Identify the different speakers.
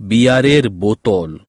Speaker 1: বিয়ারের বোতল।